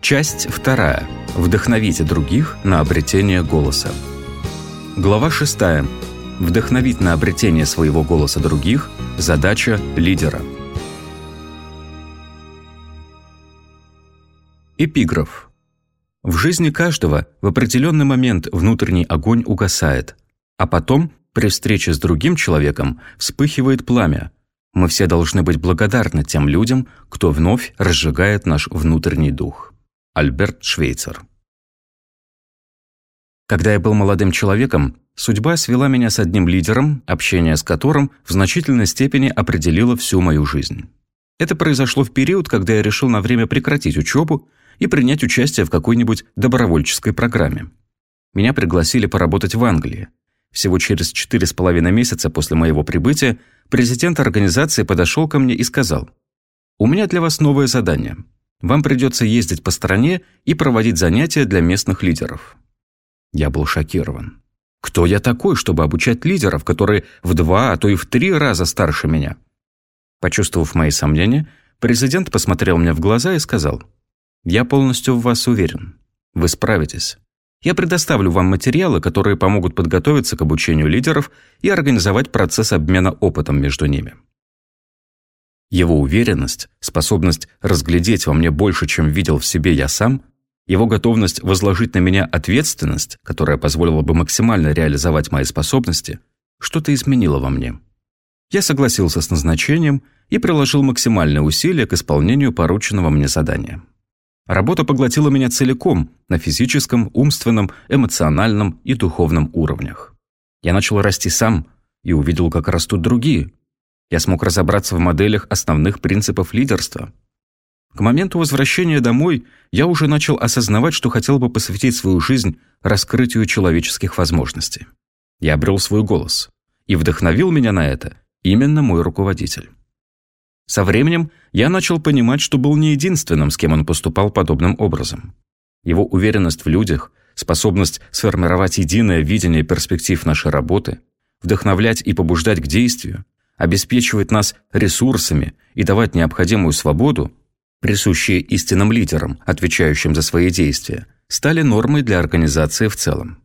Часть вторая. Вдохновите других на обретение голоса. Глава шестая. Вдохновить на обретение своего голоса других – задача лидера. Эпиграф. В жизни каждого в определенный момент внутренний огонь угасает, а потом, при встрече с другим человеком, вспыхивает пламя. Мы все должны быть благодарны тем людям, кто вновь разжигает наш внутренний дух. Альберт Швейцер. Когда я был молодым человеком, судьба свела меня с одним лидером, общение с которым в значительной степени определило всю мою жизнь. Это произошло в период, когда я решил на время прекратить учебу и принять участие в какой-нибудь добровольческой программе. Меня пригласили поработать в Англии. Всего через четыре с половиной месяца после моего прибытия президент организации подошел ко мне и сказал, «У меня для вас новое задание – вам придется ездить по стране и проводить занятия для местных лидеров». Я был шокирован. Кто я такой, чтобы обучать лидеров, которые в два, а то и в три раза старше меня? Почувствовав мои сомнения, президент посмотрел мне в глаза и сказал, «Я полностью в вас уверен. Вы справитесь. Я предоставлю вам материалы, которые помогут подготовиться к обучению лидеров и организовать процесс обмена опытом между ними». Его уверенность, способность разглядеть во мне больше, чем видел в себе я сам, его готовность возложить на меня ответственность, которая позволила бы максимально реализовать мои способности, что-то изменило во мне. Я согласился с назначением и приложил максимальные усилия к исполнению порученного мне задания. Работа поглотила меня целиком на физическом, умственном, эмоциональном и духовном уровнях. Я начал расти сам и увидел, как растут другие, я смог разобраться в моделях основных принципов лидерства. К моменту возвращения домой я уже начал осознавать, что хотел бы посвятить свою жизнь раскрытию человеческих возможностей. Я обрел свой голос. И вдохновил меня на это именно мой руководитель. Со временем я начал понимать, что был не единственным, с кем он поступал подобным образом. Его уверенность в людях, способность сформировать единое видение перспектив нашей работы, вдохновлять и побуждать к действию – обеспечивать нас ресурсами и давать необходимую свободу, присущие истинным лидерам, отвечающим за свои действия, стали нормой для организации в целом.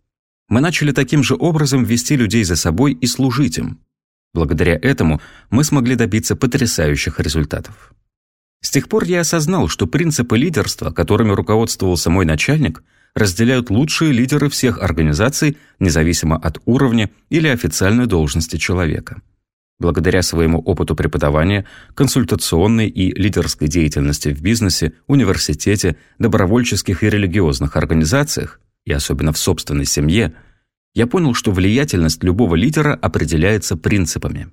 Мы начали таким же образом вести людей за собой и служить им. Благодаря этому мы смогли добиться потрясающих результатов. С тех пор я осознал, что принципы лидерства, которыми руководствовался мой начальник, разделяют лучшие лидеры всех организаций, независимо от уровня или официальной должности человека. Благодаря своему опыту преподавания, консультационной и лидерской деятельности в бизнесе, университете, добровольческих и религиозных организациях, и особенно в собственной семье, я понял, что влиятельность любого лидера определяется принципами.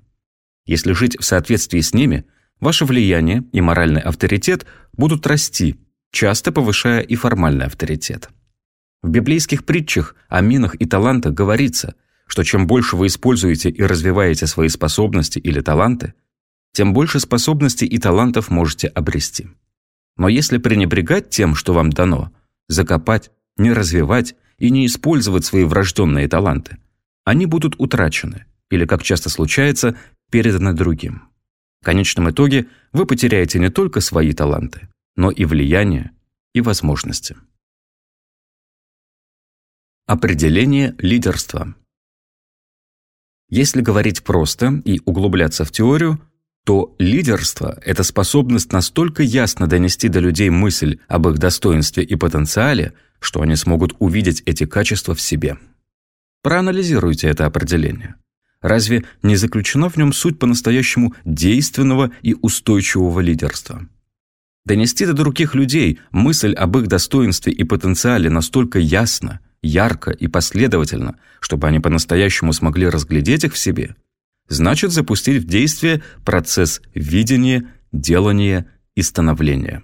Если жить в соответствии с ними, ваше влияние и моральный авторитет будут расти, часто повышая и формальный авторитет. В библейских притчах о минах и талантах говорится – что чем больше вы используете и развиваете свои способности или таланты, тем больше способностей и талантов можете обрести. Но если пренебрегать тем, что вам дано, закопать, не развивать и не использовать свои врожденные таланты, они будут утрачены или, как часто случается, переданы другим. В конечном итоге вы потеряете не только свои таланты, но и влияние и возможности. Определение лидерства. Если говорить просто и углубляться в теорию, то лидерство – это способность настолько ясно донести до людей мысль об их достоинстве и потенциале, что они смогут увидеть эти качества в себе. Проанализируйте это определение. Разве не заключена в нем суть по-настоящему действенного и устойчивого лидерства? Донести до других людей мысль об их достоинстве и потенциале настолько ясно – ярко и последовательно, чтобы они по-настоящему смогли разглядеть их в себе, значит запустить в действие процесс видения, делания и становления.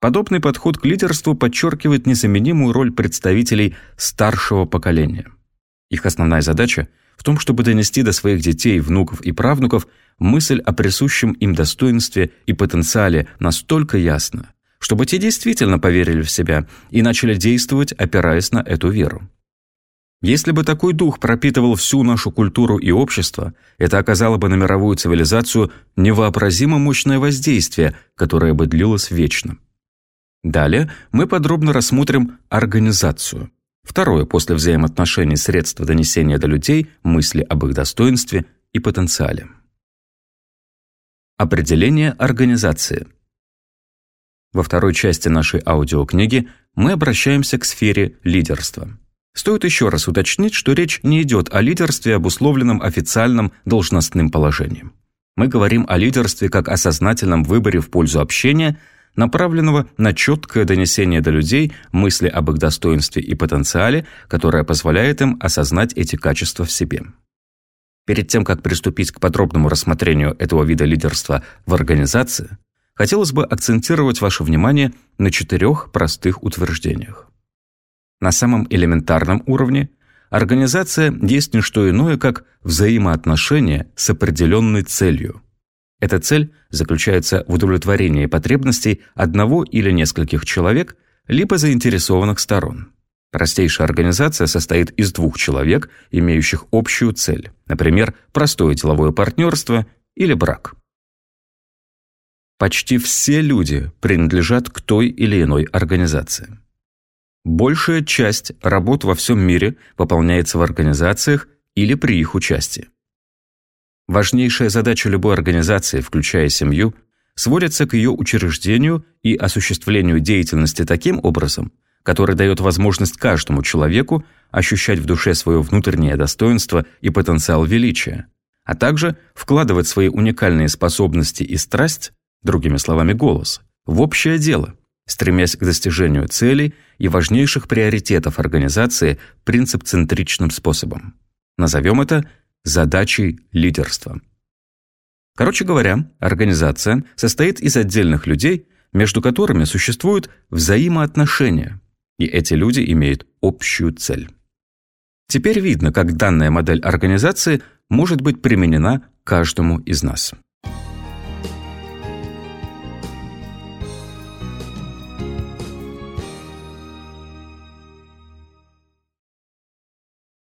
Подобный подход к лидерству подчеркивает незаменимую роль представителей старшего поколения. Их основная задача в том, чтобы донести до своих детей, внуков и правнуков мысль о присущем им достоинстве и потенциале настолько ясно, чтобы те действительно поверили в себя и начали действовать, опираясь на эту веру. Если бы такой дух пропитывал всю нашу культуру и общество, это оказало бы на мировую цивилизацию невообразимо мощное воздействие, которое бы длилось вечно. Далее мы подробно рассмотрим организацию. Второе после взаимоотношений средства донесения до людей мысли об их достоинстве и потенциале. Определение организации. Во второй части нашей аудиокниги мы обращаемся к сфере лидерства. Стоит еще раз уточнить, что речь не идет о лидерстве, обусловленном официальным должностным положением. Мы говорим о лидерстве как о сознательном выборе в пользу общения, направленного на четкое донесение до людей мысли об их достоинстве и потенциале, которое позволяет им осознать эти качества в себе. Перед тем, как приступить к подробному рассмотрению этого вида лидерства в организации, хотелось бы акцентировать ваше внимание на четырех простых утверждениях. На самом элементарном уровне организация есть не что иное, как взаимоотношения с определенной целью. Эта цель заключается в удовлетворении потребностей одного или нескольких человек, либо заинтересованных сторон. Простейшая организация состоит из двух человек, имеющих общую цель, например, простое деловое партнерство или брак. Почти все люди принадлежат к той или иной организации. Большая часть работ во всем мире выполняется в организациях или при их участии. Важнейшая задача любой организации, включая семью, сводится к ее учреждению и осуществлению деятельности таким образом, который дает возможность каждому человеку ощущать в душе свое внутреннее достоинство и потенциал величия, а также вкладывать свои уникальные способности и страсть, другими словами голос, в общее дело, стремясь к достижению целей и важнейших приоритетов организации принцип-центричным способом. Назовем это задачей лидерства. Короче говоря, организация состоит из отдельных людей, между которыми существуют взаимоотношения, и эти люди имеют общую цель. Теперь видно, как данная модель организации может быть применена каждому из нас.